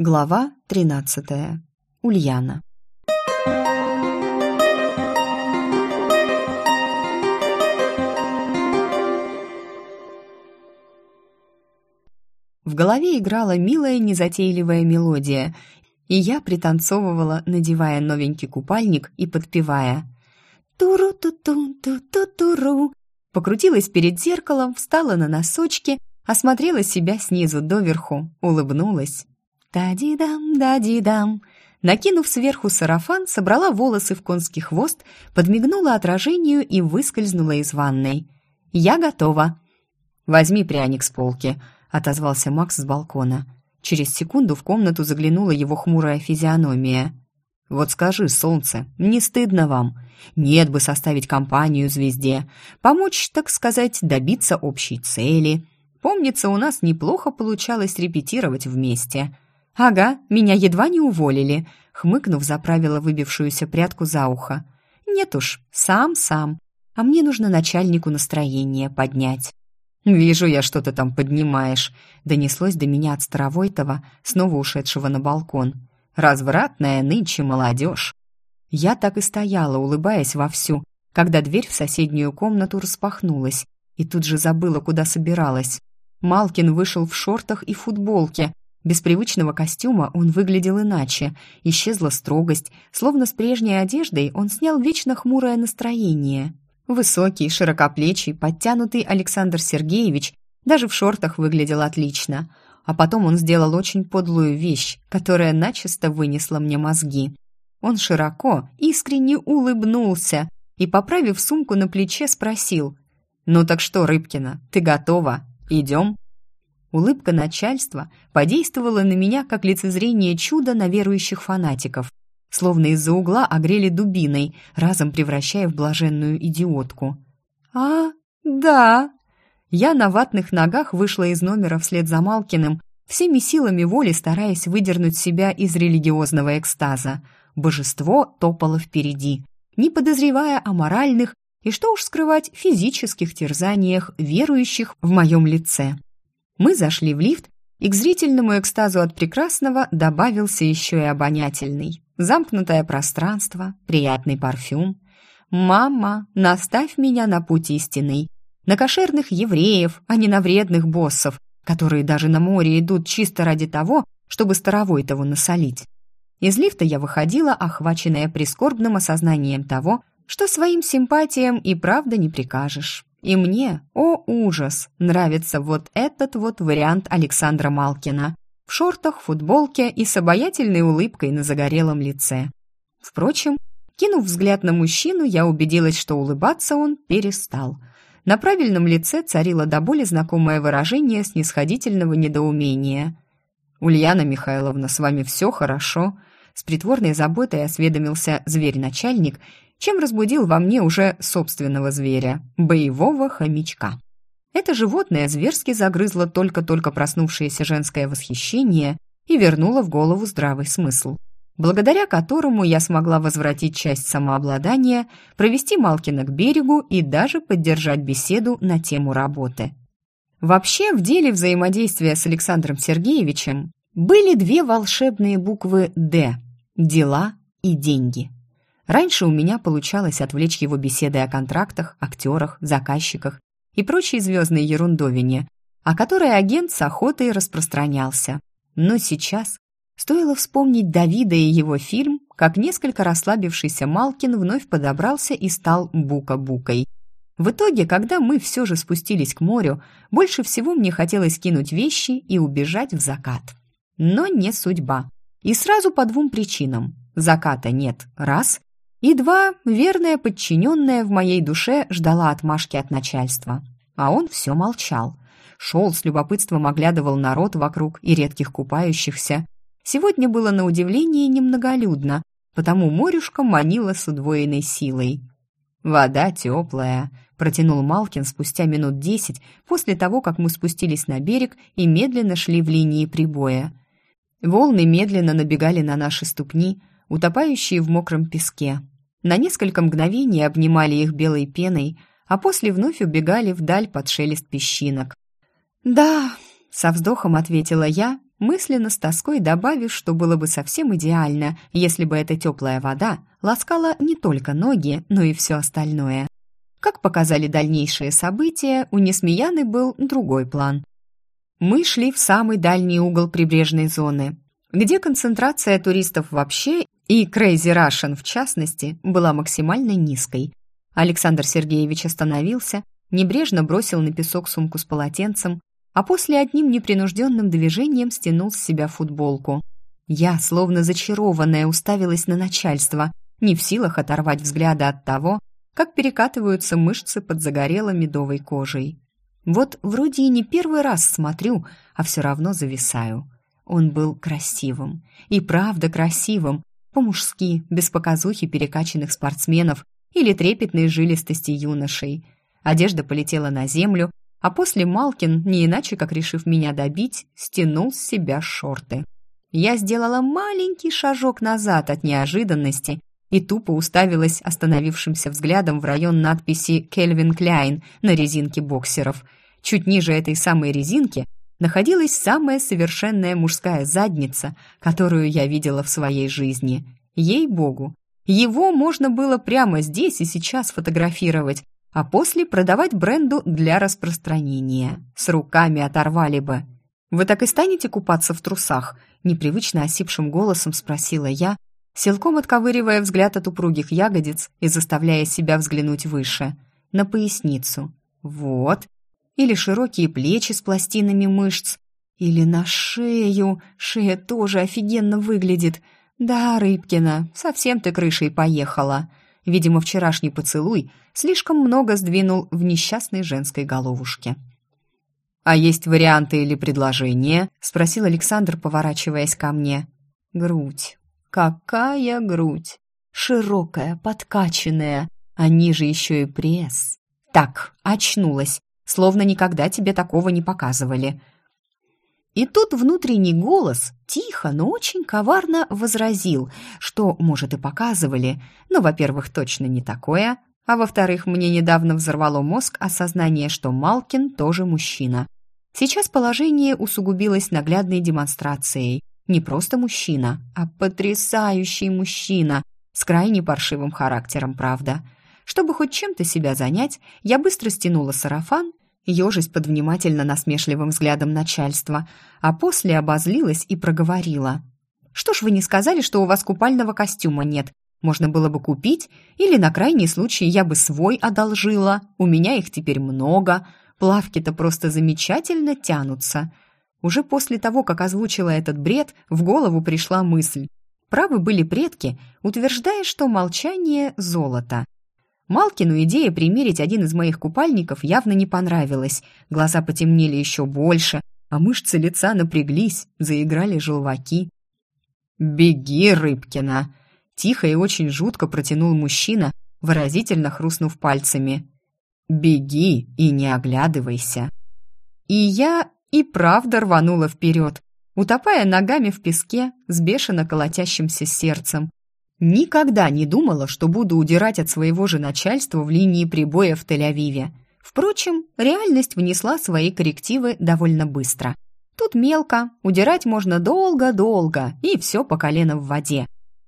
Глава 13. Ульяна. В голове играла милая незатейливая мелодия, и я пританцовывала, надевая новенький купальник и подпевая «Туру-ту-ту-ту-ту-туру». Покрутилась перед зеркалом, встала на носочки, осмотрела себя снизу доверху, улыбнулась. «Да-ди-дам, да-ди-дам». Накинув сверху сарафан, собрала волосы в конский хвост, подмигнула отражению и выскользнула из ванной. «Я готова». «Возьми пряник с полки», — отозвался Макс с балкона. Через секунду в комнату заглянула его хмурая физиономия. «Вот скажи, солнце, не стыдно вам? Нет бы составить компанию звезде, помочь, так сказать, добиться общей цели. Помнится, у нас неплохо получалось репетировать вместе». «Ага, меня едва не уволили», — хмыкнув, заправила выбившуюся прядку за ухо. «Нет уж, сам-сам. А мне нужно начальнику настроение поднять». «Вижу я, что ты там поднимаешь», — донеслось до меня от Старовойтова, снова ушедшего на балкон. «Развратная нынче молодежь». Я так и стояла, улыбаясь вовсю, когда дверь в соседнюю комнату распахнулась, и тут же забыла, куда собиралась. Малкин вышел в шортах и футболке, без привычного костюма он выглядел иначе. Исчезла строгость, словно с прежней одеждой он снял вечно хмурое настроение. Высокий, широкоплечий, подтянутый Александр Сергеевич даже в шортах выглядел отлично. А потом он сделал очень подлую вещь, которая начисто вынесла мне мозги. Он широко, искренне улыбнулся и, поправив сумку на плече, спросил «Ну так что, Рыбкина, ты готова? Идем?» Улыбка начальства подействовала на меня, как лицезрение чуда на верующих фанатиков. Словно из-за угла огрели дубиной, разом превращая в блаженную идиотку. «А, да!» Я на ватных ногах вышла из номера вслед за Малкиным, всеми силами воли стараясь выдернуть себя из религиозного экстаза. Божество топало впереди, не подозревая о моральных и, что уж скрывать, физических терзаниях верующих в моем лице. Мы зашли в лифт, и к зрительному экстазу от прекрасного добавился еще и обонятельный. Замкнутое пространство, приятный парфюм. «Мама, наставь меня на путь истинный. На кошерных евреев, а не на вредных боссов, которые даже на море идут чисто ради того, чтобы старовой того насолить». Из лифта я выходила, охваченная прискорбным осознанием того, что своим симпатиям и правда не прикажешь. И мне, о ужас, нравится вот этот вот вариант Александра Малкина. В шортах, футболке и с обаятельной улыбкой на загорелом лице. Впрочем, кинув взгляд на мужчину, я убедилась, что улыбаться он перестал. На правильном лице царило до боли знакомое выражение снисходительного недоумения. «Ульяна Михайловна, с вами все хорошо?» С притворной заботой осведомился зверь-начальник чем разбудил во мне уже собственного зверя, боевого хомячка. Это животное зверски загрызло только-только проснувшееся женское восхищение и вернуло в голову здравый смысл, благодаря которому я смогла возвратить часть самообладания, провести Малкина к берегу и даже поддержать беседу на тему работы. Вообще, в деле взаимодействия с Александром Сергеевичем были две волшебные буквы «Д» – дела и деньги – Раньше у меня получалось отвлечь его беседой о контрактах, актерах, заказчиках и прочей звездной ерундовине, о которой агент с охотой распространялся. Но сейчас стоило вспомнить Давида и его фильм, как несколько расслабившийся Малкин вновь подобрался и стал бука-букой. В итоге, когда мы все же спустились к морю, больше всего мне хотелось кинуть вещи и убежать в закат. Но не судьба. И сразу по двум причинам. Заката нет – раз, и два, верная подчиненная в моей душе ждала отмашки от начальства. А он все молчал. Шел с любопытством, оглядывал народ вокруг и редких купающихся. Сегодня было на удивление немноголюдно, потому морюшка манила с удвоенной силой. «Вода теплая», — протянул Малкин спустя минут десять после того, как мы спустились на берег и медленно шли в линии прибоя. Волны медленно набегали на наши ступни, утопающие в мокром песке. На несколько мгновений обнимали их белой пеной, а после вновь убегали вдаль под шелест песчинок. «Да», — со вздохом ответила я мысленно с тоской добавив, что было бы совсем идеально, если бы эта теплая вода ласкала не только ноги, но и все остальное. Как показали дальнейшие события, у Несмеяны был другой план. Мы шли в самый дальний угол прибрежной зоны, где концентрация туристов вообще и Crazy Russian в частности была максимально низкой. Александр Сергеевич остановился, небрежно бросил на песок сумку с полотенцем, а после одним непринужденным движением стянул с себя футболку. Я, словно зачарованная, уставилась на начальство, не в силах оторвать взгляда от того, как перекатываются мышцы под загорелой медовой кожей. Вот вроде и не первый раз смотрю, а все равно зависаю. Он был красивым. И правда красивым. По-мужски, без показухи перекачанных спортсменов или трепетной жилистости юношей. Одежда полетела на землю, а после Малкин, не иначе как решив меня добить, стянул с себя шорты. Я сделала маленький шажок назад от неожиданности и тупо уставилась остановившимся взглядом в район надписи «Кельвин Кляйн» на резинке боксеров. Чуть ниже этой самой резинки находилась самая совершенная мужская задница, которую я видела в своей жизни. Ей-богу, его можно было прямо здесь и сейчас фотографировать, а после продавать бренду для распространения. С руками оторвали бы. «Вы так и станете купаться в трусах?» Непривычно осипшим голосом спросила я, силком отковыривая взгляд от упругих ягодиц и заставляя себя взглянуть выше, на поясницу. Вот. Или широкие плечи с пластинами мышц. Или на шею. Шея тоже офигенно выглядит. Да, Рыбкина, совсем ты крышей поехала. Видимо, вчерашний поцелуй слишком много сдвинул в несчастной женской головушке. «А есть варианты или предложения?» — спросил Александр, поворачиваясь ко мне. «Грудь. Какая грудь! Широкая, подкачанная, а ниже еще и пресс. Так, очнулась, словно никогда тебе такого не показывали. И тут внутренний голос тихо, но очень коварно возразил, что, может, и показывали, но, во-первых, точно не такое, а во-вторых, мне недавно взорвало мозг осознание, что Малкин тоже мужчина. Сейчас положение усугубилось наглядной демонстрацией. Не просто мужчина, а потрясающий мужчина, с крайне паршивым характером, правда. Чтобы хоть чем-то себя занять, я быстро стянула сарафан, ежась под внимательно насмешливым взглядом начальства, а после обозлилась и проговорила. «Что ж вы не сказали, что у вас купального костюма нет? Можно было бы купить, или на крайний случай я бы свой одолжила. У меня их теперь много. Плавки-то просто замечательно тянутся. Уже после того, как озвучила этот бред, в голову пришла мысль. Правы были предки, утверждая, что молчание – золото. Малкину идея примерить один из моих купальников явно не понравилась. Глаза потемнели еще больше, а мышцы лица напряглись, заиграли желваки. «Беги, Рыбкина!» Тихо и очень жутко протянул мужчина, выразительно хрустнув пальцами. «Беги и не оглядывайся!» И я и правда рванула вперед, утопая ногами в песке с бешено колотящимся сердцем. Никогда не думала, что буду удирать от своего же начальства в линии прибоя в Тель-Авиве. Впрочем, реальность внесла свои коррективы довольно быстро. Тут мелко, удирать можно долго-долго, и все по колено в воде.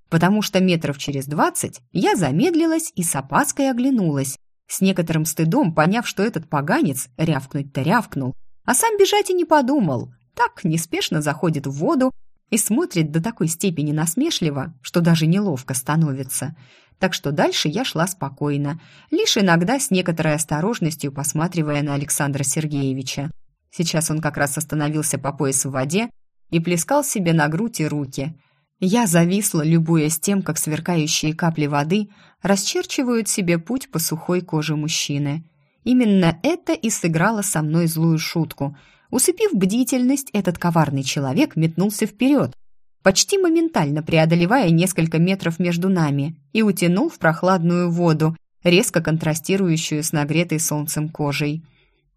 Потому что метров через двадцать я замедлилась и с опаской оглянулась, с некоторым стыдом поняв, что этот поганец рявкнуть-то рявкнул, а сам бежать и не подумал. Так неспешно заходит в воду и смотрит до такой степени насмешливо, что даже неловко становится. Так что дальше я шла спокойно, лишь иногда с некоторой осторожностью посматривая на Александра Сергеевича. Сейчас он как раз остановился по пояс в воде и плескал себе на грудь и руки. Я зависла, любуясь тем, как сверкающие капли воды расчерчивают себе путь по сухой коже мужчины. Именно это и сыграло со мной злую шутку. Усыпив бдительность, этот коварный человек метнулся вперед, почти моментально преодолевая несколько метров между нами, и утянул в прохладную воду, резко контрастирующую с нагретой солнцем кожей.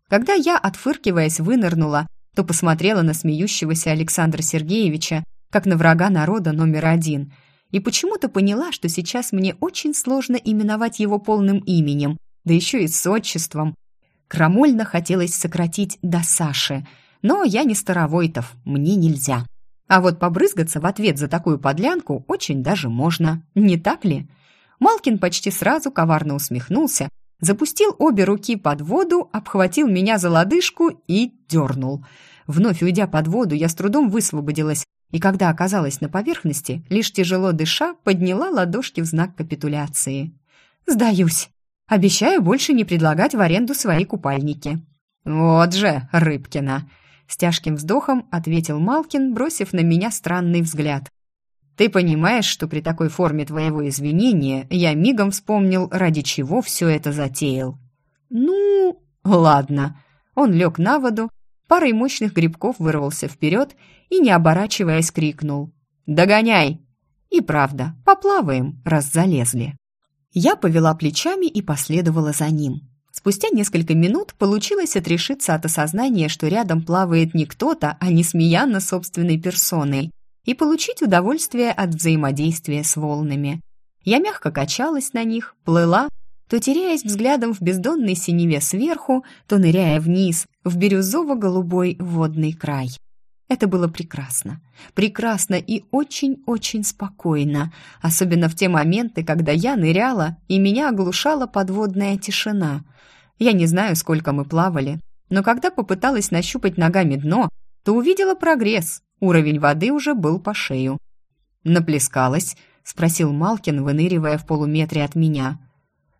Когда я, отфыркиваясь, вынырнула, то посмотрела на смеющегося Александра Сергеевича, как на врага народа номер один, и почему-то поняла, что сейчас мне очень сложно именовать его полным именем, да еще и с отчеством. Крамольно хотелось сократить до Саши, Но я не Старовойтов, мне нельзя. А вот побрызгаться в ответ за такую подлянку очень даже можно, не так ли? Малкин почти сразу коварно усмехнулся, запустил обе руки под воду, обхватил меня за лодыжку и дернул. Вновь уйдя под воду, я с трудом высвободилась, и когда оказалась на поверхности, лишь тяжело дыша, подняла ладошки в знак капитуляции. «Сдаюсь. Обещаю больше не предлагать в аренду свои купальники». «Вот же, Рыбкина!» С тяжким вздохом ответил Малкин, бросив на меня странный взгляд. «Ты понимаешь, что при такой форме твоего извинения я мигом вспомнил, ради чего все это затеял?» «Ну, ладно». Он лег на воду, парой мощных грибков вырвался вперед и, не оборачиваясь, крикнул «Догоняй!» И правда, поплаваем, раз залезли. Я повела плечами и последовала за ним. Спустя несколько минут получилось отрешиться от осознания, что рядом плавает не кто-то, а Несмеяна собственной персоной, и получить удовольствие от взаимодействия с волнами. Я мягко качалась на них, плыла, то теряясь взглядом в бездонной синеве сверху, то ныряя вниз, в бирюзово-голубой водный край. Это было прекрасно. Прекрасно и очень-очень спокойно, особенно в те моменты, когда я ныряла, и меня оглушала подводная тишина. Я не знаю, сколько мы плавали, но когда попыталась нащупать ногами дно, то увидела прогресс. Уровень воды уже был по шею. «Наплескалась?» — спросил Малкин, выныривая в полуметре от меня.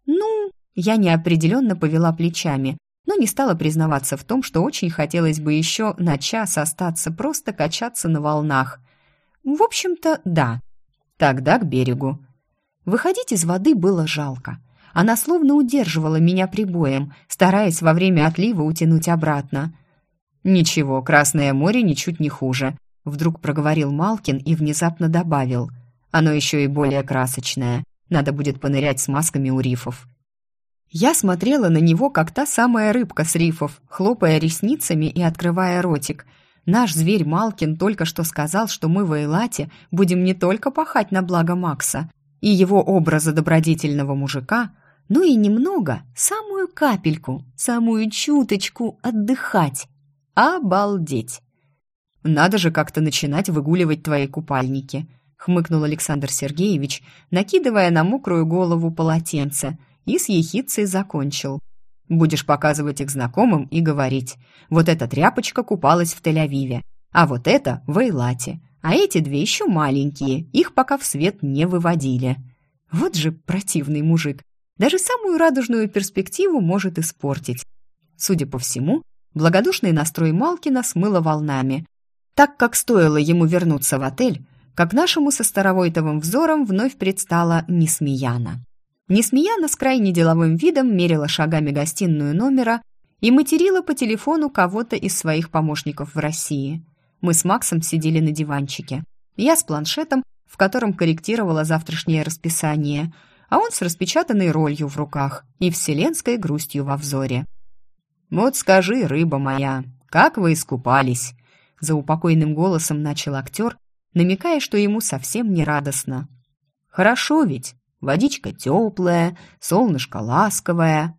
«Ну...» — я неопределенно повела плечами, но не стала признаваться в том, что очень хотелось бы еще на час остаться, просто качаться на волнах. В общем-то, да. Тогда к берегу. Выходить из воды было жалко. Она словно удерживала меня прибоем, стараясь во время отлива утянуть обратно. «Ничего, Красное море ничуть не хуже», — вдруг проговорил Малкин и внезапно добавил. «Оно еще и более красочное. Надо будет понырять с масками у рифов. Я смотрела на него, как та самая рыбка с рифов, хлопая ресницами и открывая ротик. Наш зверь Малкин только что сказал, что мы в Эйлате будем не только пахать на благо Макса и его образа добродетельного мужика, но и немного, самую капельку, самую чуточку отдыхать. Обалдеть! «Надо же как-то начинать выгуливать твои купальники», — хмыкнул Александр Сергеевич, накидывая на мокрую голову полотенце — и с ехицей закончил. «Будешь показывать их знакомым и говорить, вот эта тряпочка купалась в Тель-Авиве, а вот эта в Эйлате, а эти две еще маленькие, их пока в свет не выводили». Вот же противный мужик. Даже самую радужную перспективу может испортить. Судя по всему, благодушный настрой Малкина смыло волнами, так как стоило ему вернуться в отель, как нашему со Старовойтовым взором вновь предстала Несмеяна. Несмеяна с крайне деловым видом мерила шагами гостиную номера и материла по телефону кого-то из своих помощников в России. Мы с Максом сидели на диванчике. Я с планшетом, в котором корректировала завтрашнее расписание, а он с распечатанной ролью в руках и вселенской грустью во взоре. «Вот скажи, рыба моя, как вы искупались?» За упокойным голосом начал актер, намекая, что ему совсем не радостно. «Хорошо ведь?» Водичка теплая, солнышко ласковое.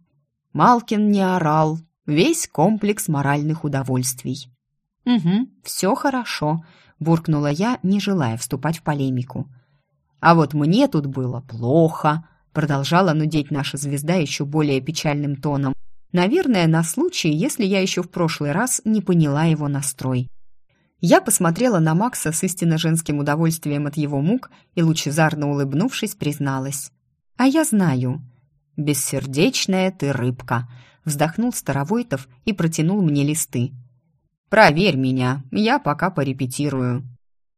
Малкин не орал. Весь комплекс моральных удовольствий. «Угу, все хорошо», — буркнула я, не желая вступать в полемику. «А вот мне тут было плохо», — продолжала нудеть наша звезда еще более печальным тоном. Наверное, на случай, если я еще в прошлый раз не поняла его настрой. Я посмотрела на Макса с истинно женским удовольствием от его мук и, лучезарно улыбнувшись, призналась. «А я знаю». «Бессердечная ты рыбка», — вздохнул Старовойтов и протянул мне листы. «Проверь меня, я пока порепетирую».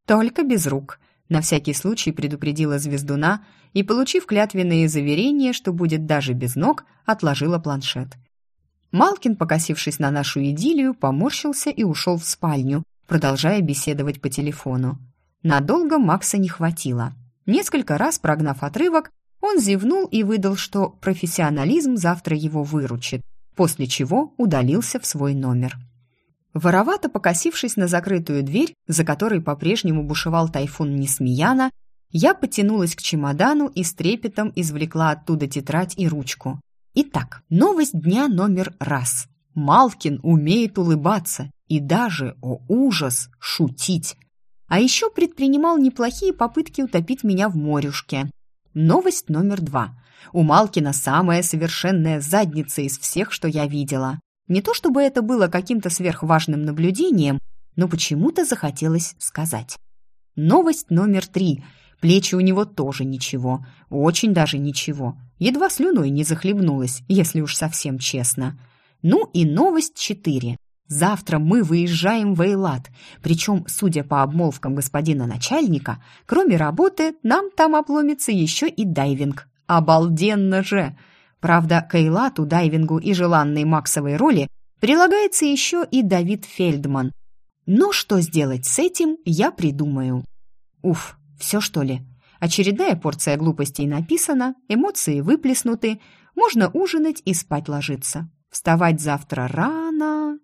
«Только без рук», — на всякий случай предупредила звездуна и, получив клятвенные заверения, что будет даже без ног, отложила планшет. Малкин, покосившись на нашу идиллию, поморщился и ушел в спальню, продолжая беседовать по телефону. Надолго Макса не хватило. Несколько раз прогнав отрывок, он зевнул и выдал, что профессионализм завтра его выручит, после чего удалился в свой номер. Воровато покосившись на закрытую дверь, за которой по-прежнему бушевал тайфун Несмеяна, я потянулась к чемодану и с трепетом извлекла оттуда тетрадь и ручку. Итак, новость дня номер раз. Малкин умеет улыбаться и даже, о ужас, шутить. А еще предпринимал неплохие попытки утопить меня в морюшке. Новость номер два. У Малкина самая совершенная задница из всех, что я видела. Не то чтобы это было каким-то сверхважным наблюдением, но почему-то захотелось сказать. Новость номер три. Плечи у него тоже ничего, очень даже ничего. Едва слюной не захлебнулась, если уж совсем честно. Ну и новость четыре. Завтра мы выезжаем в Эйлат, причем, судя по обмолвкам господина начальника, кроме работы, нам там обломится еще и дайвинг. Обалденно же! Правда, к Эйлату, дайвингу и желанной Максовой роли прилагается еще и Давид Фельдман. Но что сделать с этим, я придумаю. Уф, все что ли? Очередная порция глупостей написана, эмоции выплеснуты, можно ужинать и спать ложиться. Вставать завтра рано.